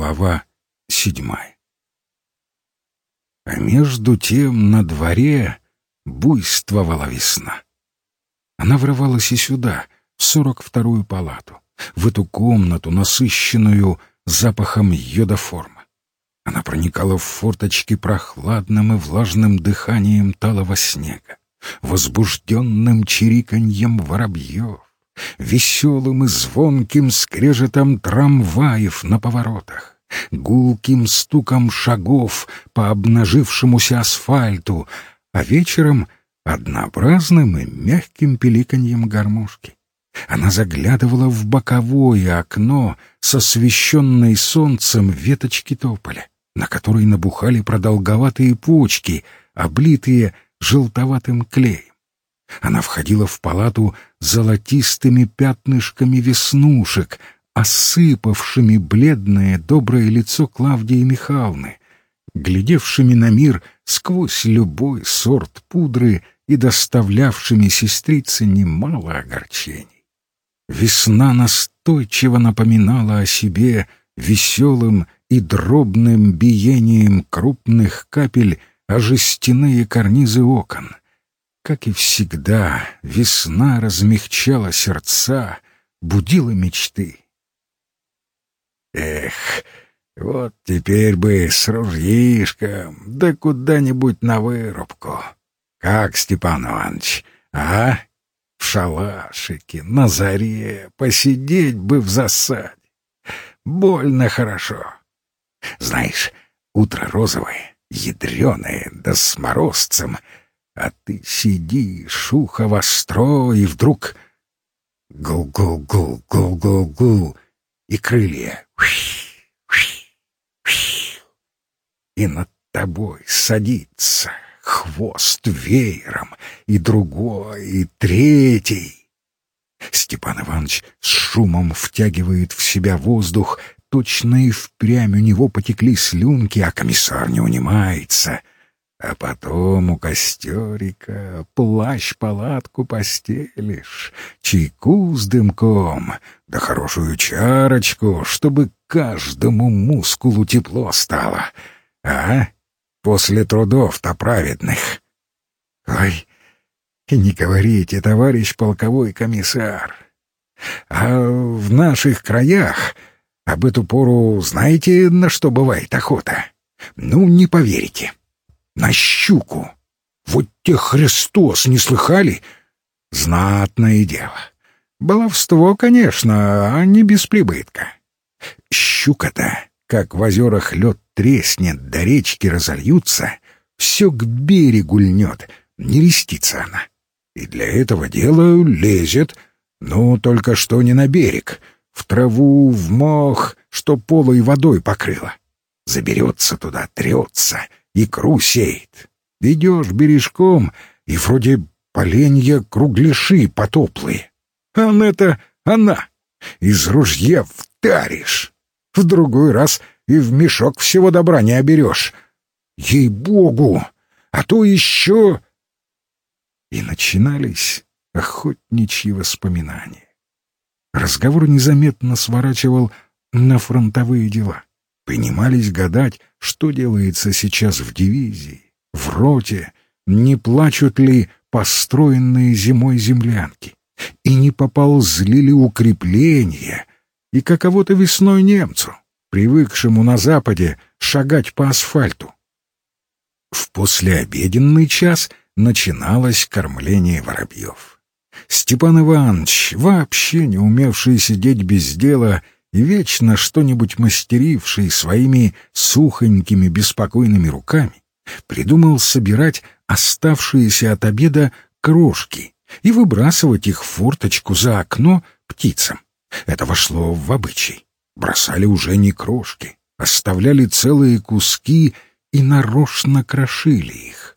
Глава седьмая. А между тем на дворе буйствовала весна. Она врывалась и сюда, в сорок вторую палату, в эту комнату, насыщенную запахом йодоформа. Она проникала в форточки прохладным и влажным дыханием талого снега, возбужденным чириканьем воробьев, веселым и звонким скрежетом трамваев на поворотах, гулким стуком шагов по обнажившемуся асфальту, а вечером — однообразным и мягким пиликаньем гармошки. Она заглядывала в боковое окно с освещенной солнцем веточки тополя, на которой набухали продолговатые почки, облитые желтоватым клеем. Она входила в палату золотистыми пятнышками веснушек, осыпавшими бледное доброе лицо Клавдии Михайловны, глядевшими на мир сквозь любой сорт пудры и доставлявшими сестрице немало огорчений. Весна настойчиво напоминала о себе веселым и дробным биением крупных капель о жестяные карнизы окон — как и всегда, весна размягчала сердца, будила мечты. Эх, вот теперь бы с ружьишком, да куда-нибудь на вырубку. Как, Степан Иванович, а? В шалашике, на заре, посидеть бы в засаде. Больно хорошо. Знаешь, утро розовое, ядреное, да с морозцем — а ты сидишь, ухо востро, и вдруг гул-гул-гул-гул-гул-гул, и крылья. И над тобой садится хвост веером, и другой, и третий. Степан Иванович с шумом втягивает в себя воздух, точно и впрямь у него потекли слюнки, а комиссар не унимается. А потом у костерика плащ-палатку постелишь, чайку с дымком, да хорошую чарочку, чтобы каждому мускулу тепло стало. А? После трудов-то праведных. Ой, не говорите, товарищ полковой комиссар. А в наших краях об эту пору знаете, на что бывает охота? Ну, не поверите. На щуку. Вот те Христос не слыхали? Знатное дело. Баловство, конечно, а не без прибытка. Щука-то, как в озерах лед треснет, до речки разольются, все к берегу льнет, не рестится она. И для этого дела лезет, но только что не на берег, в траву, в мох, что полой водой покрыло. Заберется туда, трется — икру сеет. Идешь бережком, и вроде поленья кругляши потоплые. А это она. Из ружья вдаришь. В другой раз и в мешок всего добра не оберешь. Ей-богу! А то еще... И начинались охотничьи воспоминания. Разговор незаметно сворачивал на фронтовые дела принимались гадать, что делается сейчас в дивизии, в роте, не плачут ли построенные зимой землянки, и не поползли ли укрепления, и каково-то весной немцу, привыкшему на западе шагать по асфальту. В послеобеденный час начиналось кормление воробьев. Степан Иванович, вообще не умевший сидеть без дела, вечно что-нибудь мастеривший своими сухонькими беспокойными руками, придумал собирать оставшиеся от обеда крошки и выбрасывать их в форточку за окно птицам. Это вошло в обычай. Бросали уже не крошки, оставляли целые куски и нарочно крошили их.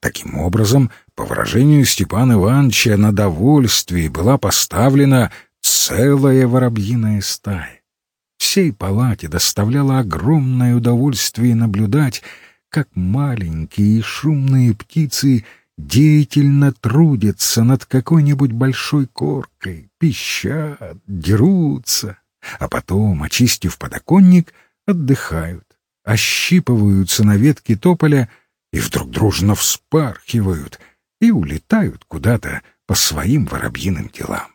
Таким образом, по выражению Степана Ивановича, на довольствие была поставлена целая воробьиная стая. Всей палате доставляло огромное удовольствие наблюдать, как маленькие и шумные птицы деятельно трудятся над какой-нибудь большой коркой, пищат, дерутся, а потом, очистив подоконник, отдыхают, ощипываются на ветке тополя и вдруг дружно вспархивают и улетают куда-то по своим воробьиным делам.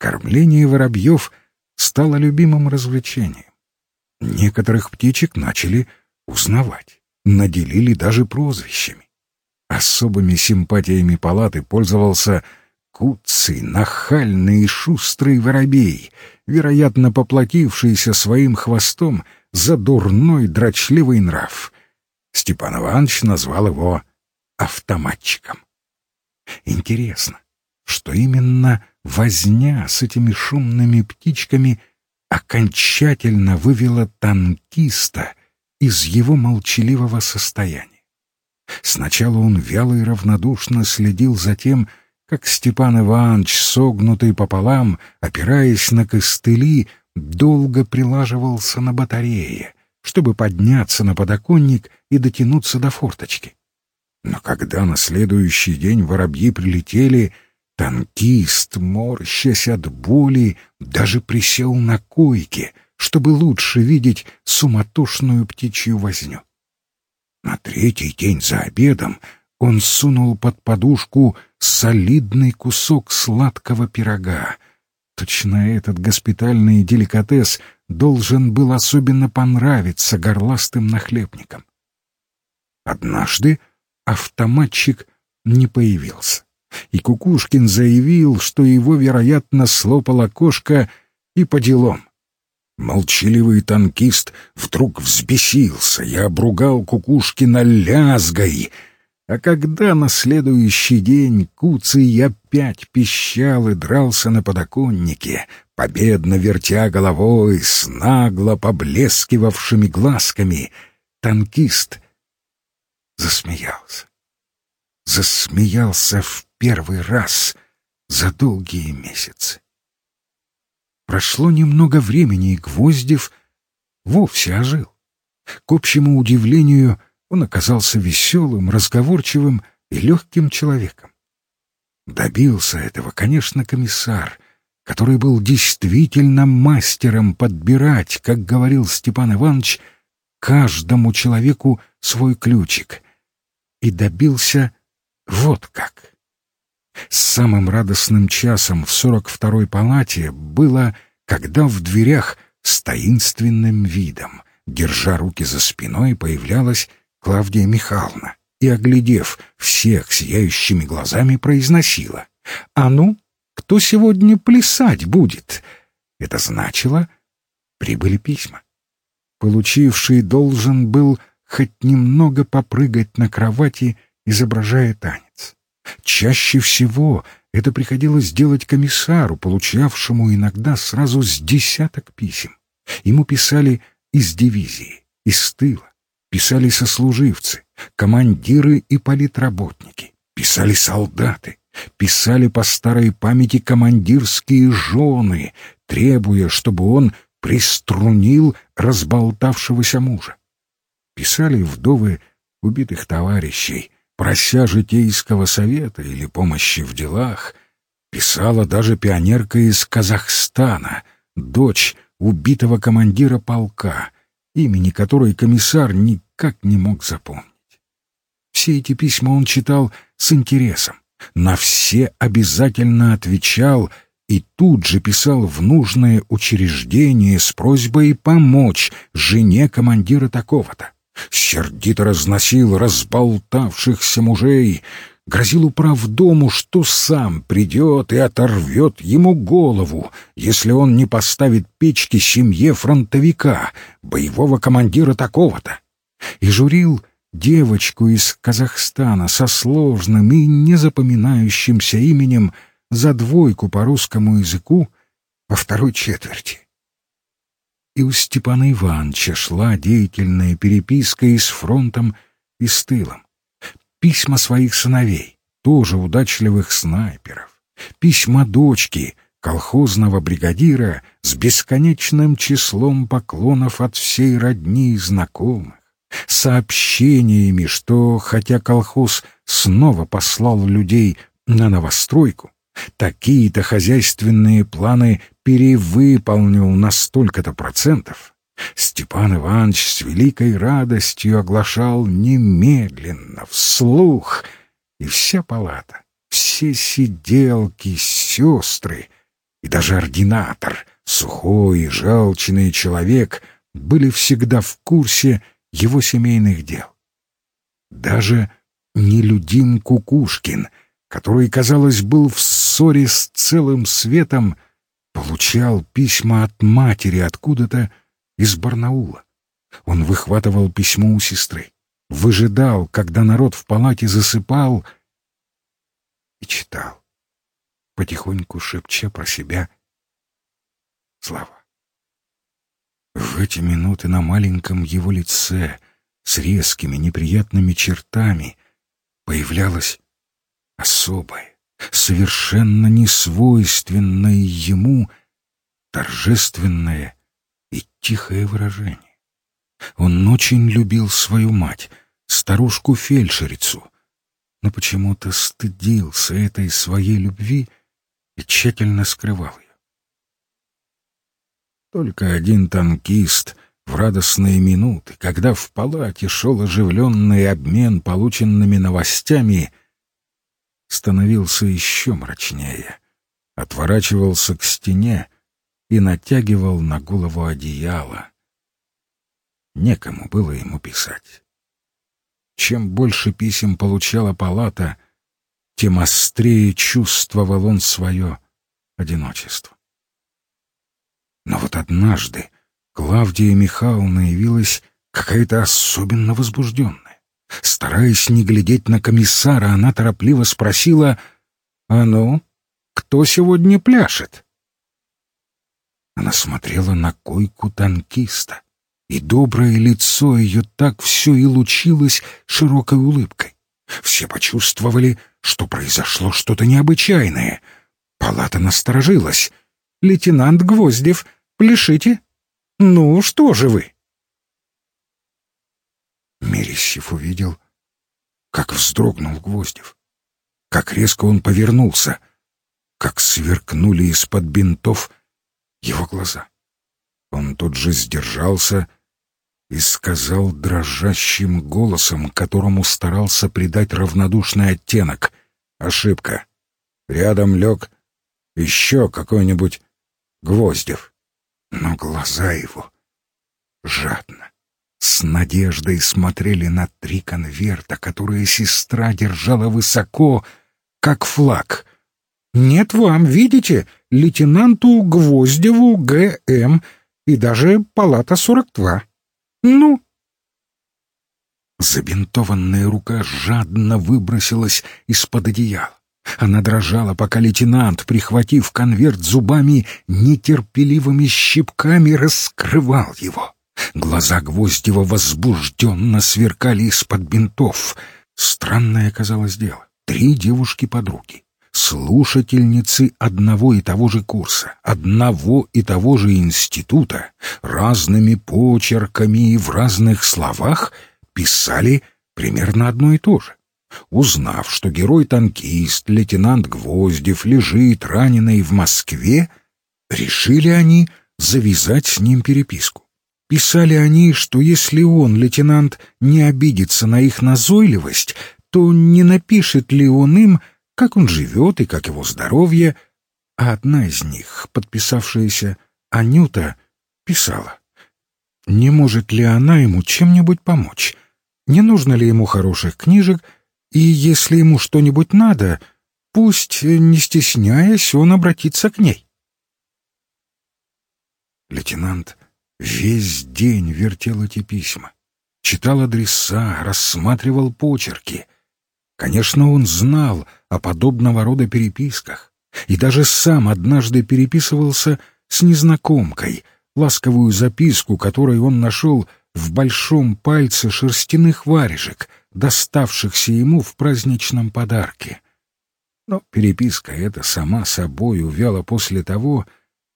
Кормление воробьев стало любимым развлечением. Некоторых птичек начали узнавать, наделили даже прозвищами. Особыми симпатиями палаты пользовался куцый, нахальный и шустрый воробей, вероятно, поплатившийся своим хвостом за дурной дрочливый нрав. Степан Иванович назвал его автоматчиком. Интересно, что именно возня с этими шумными птичками окончательно вывела танкиста из его молчаливого состояния. Сначала он вяло и равнодушно следил за тем, как Степан Иванович, согнутый пополам, опираясь на костыли, долго прилаживался на батарее, чтобы подняться на подоконник и дотянуться до форточки. Но когда на следующий день воробьи прилетели, танкист, морщась от боли, даже присел на койке, чтобы лучше видеть суматошную птичью возню. На третий день за обедом он сунул под подушку солидный кусок сладкого пирога. Точно этот госпитальный деликатес должен был особенно понравиться горластым нахлебникам. Однажды автоматчик не появился, и Кукушкин заявил, что его, вероятно, слопала кошка и по делам. Молчаливый танкист вдруг взбесился и обругал Кукушкина лязгой — а когда на следующий день Куцый опять пищал и дрался на подоконнике, победно вертя головой с нагло поблескивавшими глазками, танкист засмеялся. Засмеялся в первый раз за долгие месяцы. Прошло немного времени, и Гвоздев вовсе ожил. К общему удивлению — он оказался веселым, разговорчивым и легким человеком. Добился этого, конечно, комиссар, который был действительно мастером подбирать, как говорил Степан Иванович, каждому человеку свой ключик. И добился вот как. Самым радостным часом в сорок второй палате было, когда в дверях с таинственным видом, держа руки за спиной, появлялась Клавдия Михайловна и, оглядев всех сияющими глазами, произносила «А ну, кто сегодня плясать будет?» Это значило, прибыли письма. Получивший должен был хоть немного попрыгать на кровати, изображая танец. Чаще всего это приходилось делать комиссару, получавшему иногда сразу с десяток писем. Ему писали из дивизии, из тыла, писали сослуживцы, командиры и политработники, писали солдаты, писали по старой памяти командирские жены, требуя, чтобы он приструнил разболтавшегося мужа. Писали вдовы убитых товарищей, прося житейского совета или помощи в делах. Писала даже пионерка из Казахстана, дочь убитого командира полка — имени которой комиссар никак не мог запомнить. Все эти письма он читал с интересом, на все обязательно отвечал и тут же писал в нужное учреждение с просьбой помочь жене командира такого-то. Сердито разносил разболтавшихся мужей, грозил управдому, что сам придет и оторвет ему голову, если он не поставит печки семье фронтовика, боевого командира такого-то. И журил девочку из Казахстана со сложным и незапоминающимся именем за двойку по русскому языку во второй четверти. И у Степана Ивановича шла деятельная переписка и с фронтом, и с тылом. Письма своих сыновей, тоже удачливых снайперов, письма дочки, колхозного бригадира с бесконечным числом поклонов от всей родни и знакомых, сообщениями, что, хотя колхоз снова послал людей на новостройку, такие-то хозяйственные планы перевыполнил на столько-то процентов, Степан Иванович с великой радостью оглашал немедленно, вслух, и вся палата, все сиделки, сестры и даже ординатор, сухой и жалчный человек, были всегда в курсе его семейных дел. Даже нелюдим Кукушкин, который, казалось, был в ссоре с целым светом, получал письма от матери откуда-то из Барнаула. Он выхватывал письмо у сестры, выжидал, когда народ в палате засыпал, и читал, потихоньку шепча про себя слова. В эти минуты на маленьком его лице с резкими неприятными чертами появлялось особое, совершенно несвойственное ему торжественное и тихое выражение. Он очень любил свою мать, старушку-фельдшерицу, но почему-то стыдился этой своей любви и тщательно скрывал ее. Только один танкист в радостные минуты, когда в палате шел оживленный обмен полученными новостями, становился еще мрачнее, отворачивался к стене и натягивал на голову одеяло. Некому было ему писать. Чем больше писем получала палата, тем острее чувствовал он свое одиночество. Но вот однажды Клавдия Михайловна явилась какая-то особенно возбужденная. Стараясь не глядеть на комиссара, она торопливо спросила, «А ну, кто сегодня пляшет?» Она смотрела на койку танкиста, и доброе лицо ее так все и лучилось широкой улыбкой. Все почувствовали, что произошло что-то необычайное. Палата насторожилась. «Лейтенант Гвоздев, пляшите? Ну, что же вы?» Мерещев увидел, как вздрогнул Гвоздев, как резко он повернулся, как сверкнули из-под бинтов его глаза. Он тут же сдержался и сказал дрожащим голосом, которому старался придать равнодушный оттенок. «Ошибка. Рядом лег еще какой-нибудь Гвоздев». Но глаза его жадно, с надеждой смотрели на три конверта, которые сестра держала высоко, как флаг. «Нет вам, видите, лейтенанту Гвоздеву Г.М. и даже палата 42». «Ну?» Забинтованная рука жадно выбросилась из-под одеяла. Она дрожала, пока лейтенант, прихватив конверт зубами, нетерпеливыми щипками раскрывал его. Глаза Гвоздева возбужденно сверкали из-под бинтов. Странное оказалось дело. Три девушки-подруги слушательницы одного и того же курса, одного и того же института, разными почерками и в разных словах писали примерно одно и то же. Узнав, что герой-танкист, лейтенант Гвоздев, лежит раненый в Москве, решили они завязать с ним переписку. Писали они, что если он, лейтенант, не обидится на их назойливость, то не напишет ли он им как он живет и как его здоровье, а одна из них, подписавшаяся Анюта, писала, не может ли она ему чем-нибудь помочь, не нужно ли ему хороших книжек, и если ему что-нибудь надо, пусть, не стесняясь, он обратится к ней. Лейтенант весь день вертел эти письма, читал адреса, рассматривал почерки. Конечно, он знал — о подобного рода переписках, и даже сам однажды переписывался с незнакомкой, ласковую записку, которую он нашел в большом пальце шерстяных варежек, доставшихся ему в праздничном подарке. Но переписка эта сама собой увяла после того,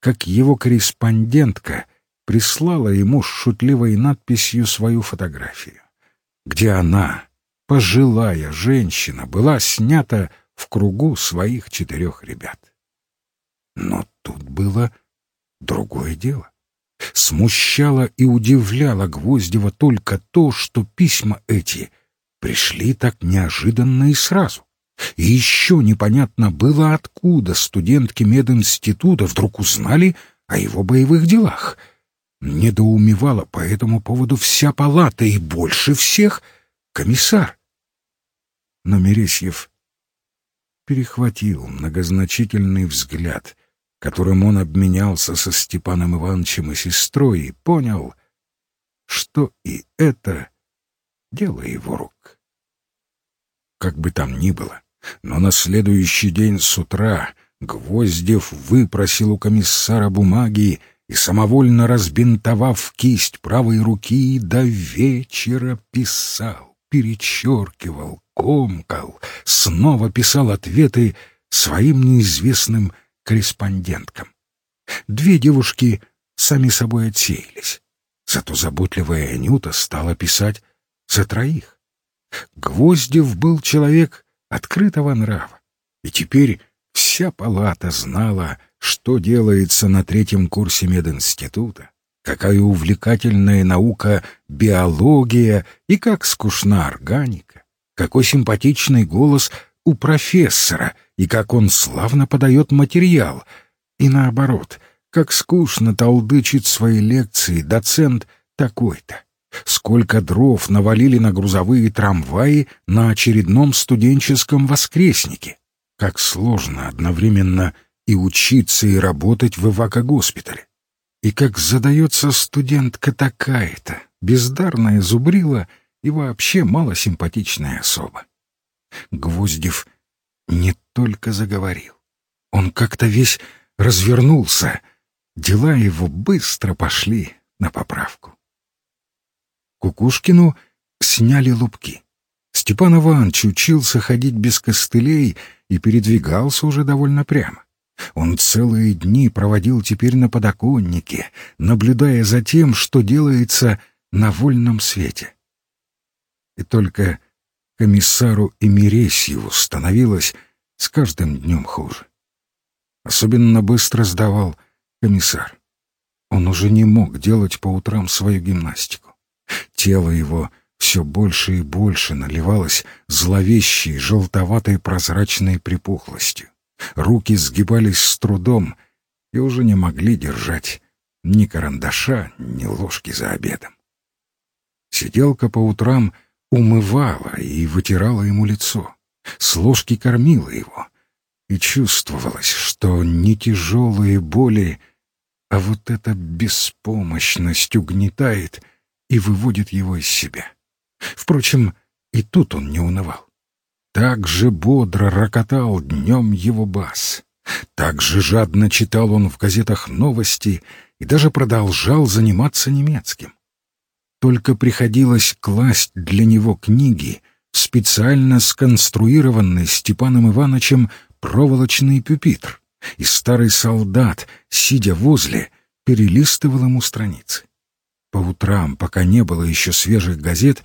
как его корреспондентка прислала ему с шутливой надписью свою фотографию, где она, пожилая женщина, была снята в кругу своих четырех ребят. Но тут было другое дело. Смущало и удивляло Гвоздева только то, что письма эти пришли так неожиданно и сразу. И еще непонятно было, откуда студентки мединститута вдруг узнали о его боевых делах. Недоумевала по этому поводу вся палата и больше всех комиссар. Но Мересьев перехватил многозначительный взгляд, которым он обменялся со Степаном Ивановичем и сестрой, и понял, что и это дело его рук. Как бы там ни было, но на следующий день с утра Гвоздев выпросил у комиссара бумаги и, самовольно разбинтовав кисть правой руки, до вечера писал, перечеркивал, комкал, снова писал ответы своим неизвестным корреспонденткам. Две девушки сами собой отсеялись. Зато заботливая Анюта стала писать за троих. Гвоздев был человек открытого нрава, и теперь вся палата знала, что делается на третьем курсе мединститута, какая увлекательная наука биология и как скучна органика, какой симпатичный голос у профессора и как он славно подает материал, и наоборот, как скучно толдычит свои лекции доцент такой-то. Сколько дров навалили на грузовые трамваи на очередном студенческом воскреснике. Как сложно одновременно и учиться, и работать в эвакогоспитале. И как задается студентка такая-то, бездарная зубрила и вообще малосимпатичная особа. Гвоздев не только заговорил. Он как-то весь развернулся. Дела его быстро пошли на поправку. Кукушкину сняли лупки. Степан Иванович учился ходить без костылей и передвигался уже довольно прямо. Он целые дни проводил теперь на подоконнике, наблюдая за тем, что делается на вольном свете. И только комиссару Эмересьеву становилось с каждым днем хуже. Особенно быстро сдавал комиссар. Он уже не мог делать по утрам свою гимнастику. Тело его все больше и больше наливалось зловещей, желтоватой прозрачной припухлостью. Руки сгибались с трудом и уже не могли держать ни карандаша, ни ложки за обедом. Сиделка по утрам умывала и вытирала ему лицо, с ложки кормила его, и чувствовалось, что не тяжелые боли, а вот эта беспомощность угнетает и выводит его из себя. Впрочем, и тут он не унывал. Так же бодро рокотал днем его бас. Так же жадно читал он в газетах новости и даже продолжал заниматься немецким. Только приходилось класть для него книги, специально сконструированный Степаном Ивановичем проволочный пюпитр, и старый солдат, сидя возле, перелистывал ему страницы. По утрам, пока не было еще свежих газет,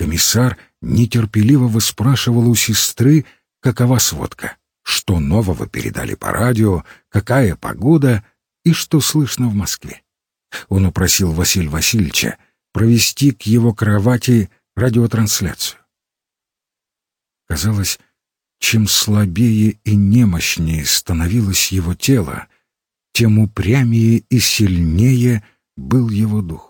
комиссар нетерпеливо выспрашивал у сестры, какова сводка, что нового передали по радио, какая погода и что слышно в Москве. Он упросил Василия Васильевича провести к его кровати радиотрансляцию. Казалось, чем слабее и немощнее становилось его тело, тем упрямее и сильнее был его дух.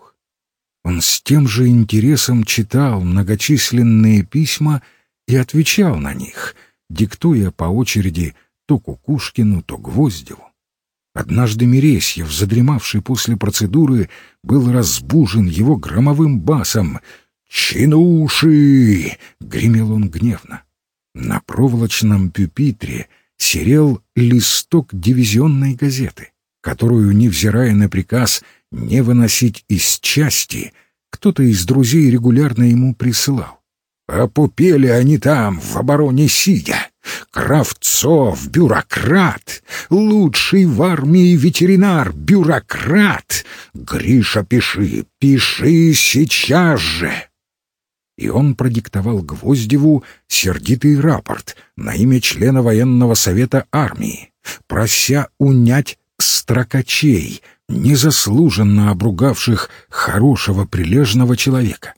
Он с тем же интересом читал многочисленные письма и отвечал на них, диктуя по очереди то Кукушкину, то Гвоздеву. Однажды Мересьев, задремавший после процедуры, был разбужен его громовым басом. «Чинуши!» — гремел он гневно. На проволочном пюпитре серел листок дивизионной газеты, которую, невзирая на приказ не выносить из части, кто-то из друзей регулярно ему присылал. Опупели они там, в обороне сидя. Кравцов, бюрократ, лучший в армии ветеринар, бюрократ. Гриша, пиши, пиши сейчас же. И он продиктовал Гвоздеву сердитый рапорт на имя члена военного совета армии, прося унять строкачей, незаслуженно обругавших хорошего прилежного человека.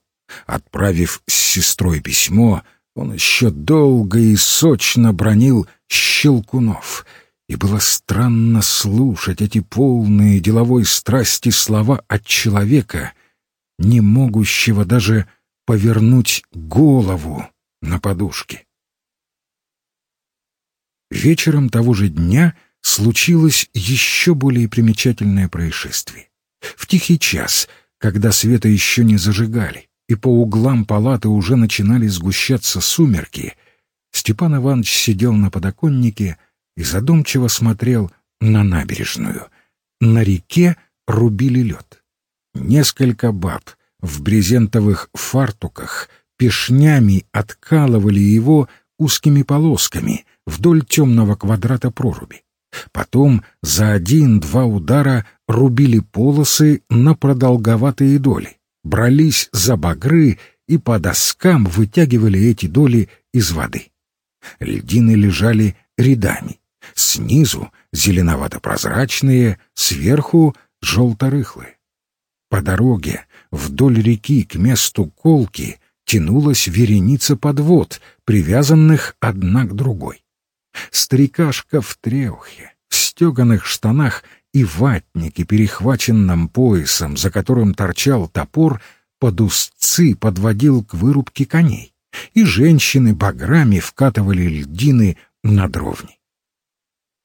Отправив с сестрой письмо, он еще долго и сочно бронил Щелкунов, и было странно слушать эти полные деловой страсти слова от человека, не могущего даже повернуть голову на подушке. Вечером того же дня случилось еще более примечательное происшествие. В тихий час, когда света еще не зажигали, и по углам палаты уже начинали сгущаться сумерки, Степан Иванович сидел на подоконнике и задумчиво смотрел на набережную. На реке рубили лед. Несколько баб в брезентовых фартуках пешнями откалывали его узкими полосками вдоль темного квадрата проруби. Потом за один-два удара рубили полосы на продолговатые доли, брались за багры и по доскам вытягивали эти доли из воды. Льдины лежали рядами. Снизу зеленовато-прозрачные, сверху желто-рыхлые. По дороге вдоль реки к месту колки тянулась вереница подвод, привязанных одна к другой. Старикашка в трехе, в стеганых штанах и ватнике, перехваченном поясом, за которым торчал топор, под узцы подводил к вырубке коней, и женщины баграми вкатывали льдины на дровни.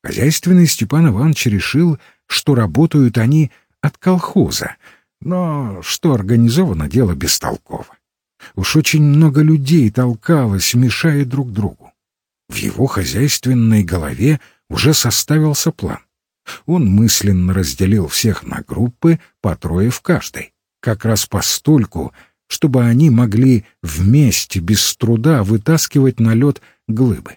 Хозяйственный Степан Иванович решил, что работают они от колхоза, но что организовано дело бестолково. Уж очень много людей толкалось, мешая друг другу. В его хозяйственной голове уже составился план. Он мысленно разделил всех на группы по трое в каждой, как раз постольку, чтобы они могли вместе без труда вытаскивать на лед глыбы.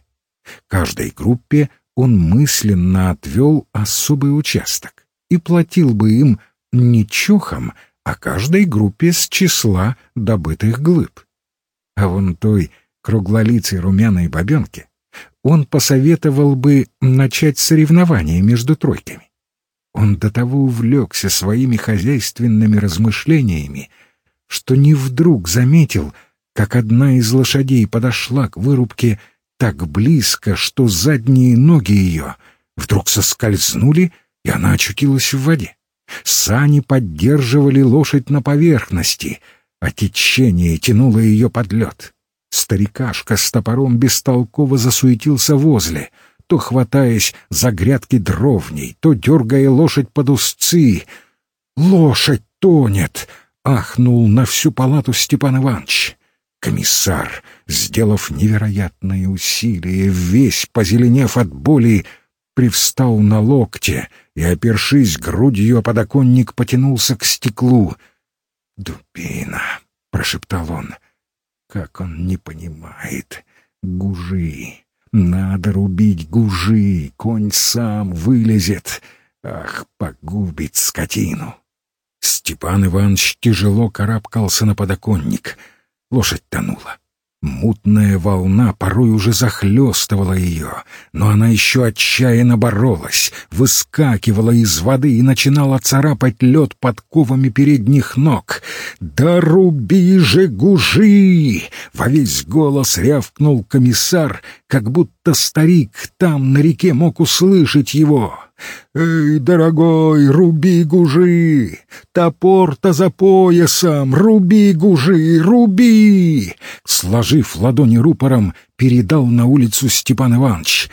Каждой группе он мысленно отвел особый участок и платил бы им не чухом, а каждой группе с числа добытых глыб. А вон той круглолицей румяной бабенке он посоветовал бы начать соревнования между тройками. Он до того увлекся своими хозяйственными размышлениями, что не вдруг заметил, как одна из лошадей подошла к вырубке так близко, что задние ноги ее вдруг соскользнули, и она очутилась в воде. Сани поддерживали лошадь на поверхности, а течение тянуло ее под лед. Старикашка с топором бестолково засуетился возле, то хватаясь за грядки дровней, то дергая лошадь под узцы. «Лошадь тонет!» — ахнул на всю палату Степан Иванович. Комиссар, сделав невероятное усилие, весь позеленев от боли, привстал на локте и, опершись грудью о подоконник, потянулся к стеклу. «Дубина!» — прошептал он. «Как он не понимает! Гужи! Надо рубить гужи! Конь сам вылезет! Ах, погубит скотину!» Степан Иванович тяжело карабкался на подоконник. Лошадь тонула. Мутная волна порой уже захлестывала ее, но она еще отчаянно боролась, выскакивала из воды и начинала царапать лед подковами передних ног. «Да руби же гужи!» — во весь голос рявкнул комиссар, как будто старик там на реке мог услышать его. «Эй, дорогой, руби гужи! Топор-то за поясом! Руби гужи, руби!» Сложив ладони рупором, передал на улицу Степан Иванович.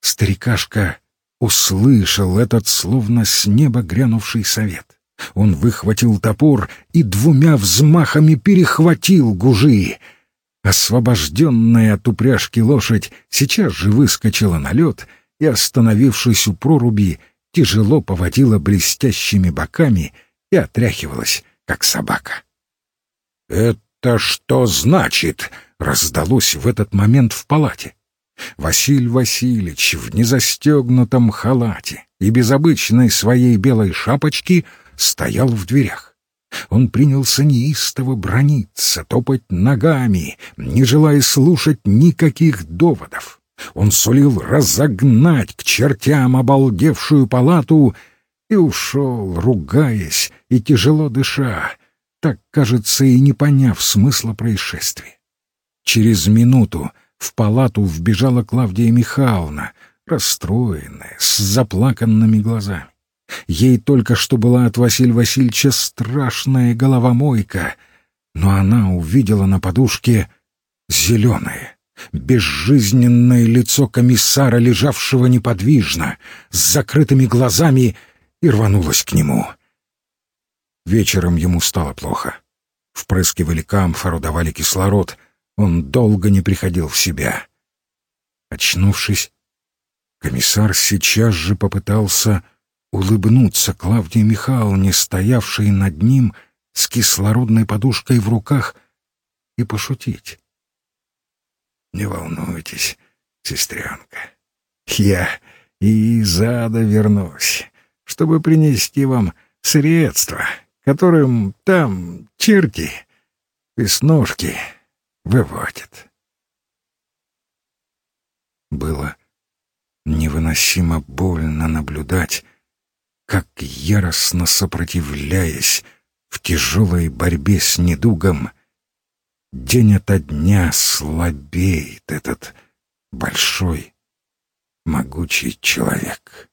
Старикашка услышал этот словно с неба грянувший совет. Он выхватил топор и двумя взмахами перехватил гужи. Освобожденная от упряжки лошадь сейчас же выскочила на лед — и, остановившись у проруби, тяжело поводила блестящими боками и отряхивалась, как собака. «Это что значит?» — раздалось в этот момент в палате. Василь Васильевич в незастегнутом халате и без обычной своей белой шапочки стоял в дверях. Он принялся неистово брониться, топать ногами, не желая слушать никаких доводов. Он сулил разогнать к чертям обалдевшую палату, и ушел, ругаясь и тяжело дыша, так, кажется, и не поняв смысла происшествия. Через минуту в палату вбежала Клавдия Михайловна, расстроенная, с заплаканными глазами. Ей только что была от Василия Васильевича страшная головомойка, но она увидела на подушке зеленое, безжизненное лицо комиссара, лежавшего неподвижно, с закрытыми глазами, и рванулась к нему. Вечером ему стало плохо. Впрыскивали камфору, давали кислород. Он долго не приходил в себя. Очнувшись, комиссар сейчас же попытался улыбнуться Клавдии Михайловне, стоявшей над ним с кислородной подушкой в руках, и пошутить. «Не волнуйтесь, сестренка, я и из ада вернусь, чтобы принести вам средства, которым там черти, веснушки выводят». Было невыносимо больно наблюдать, как яростно сопротивляясь в тяжелой борьбе с недугом, День ото дня слабеет этот большой, могучий человек.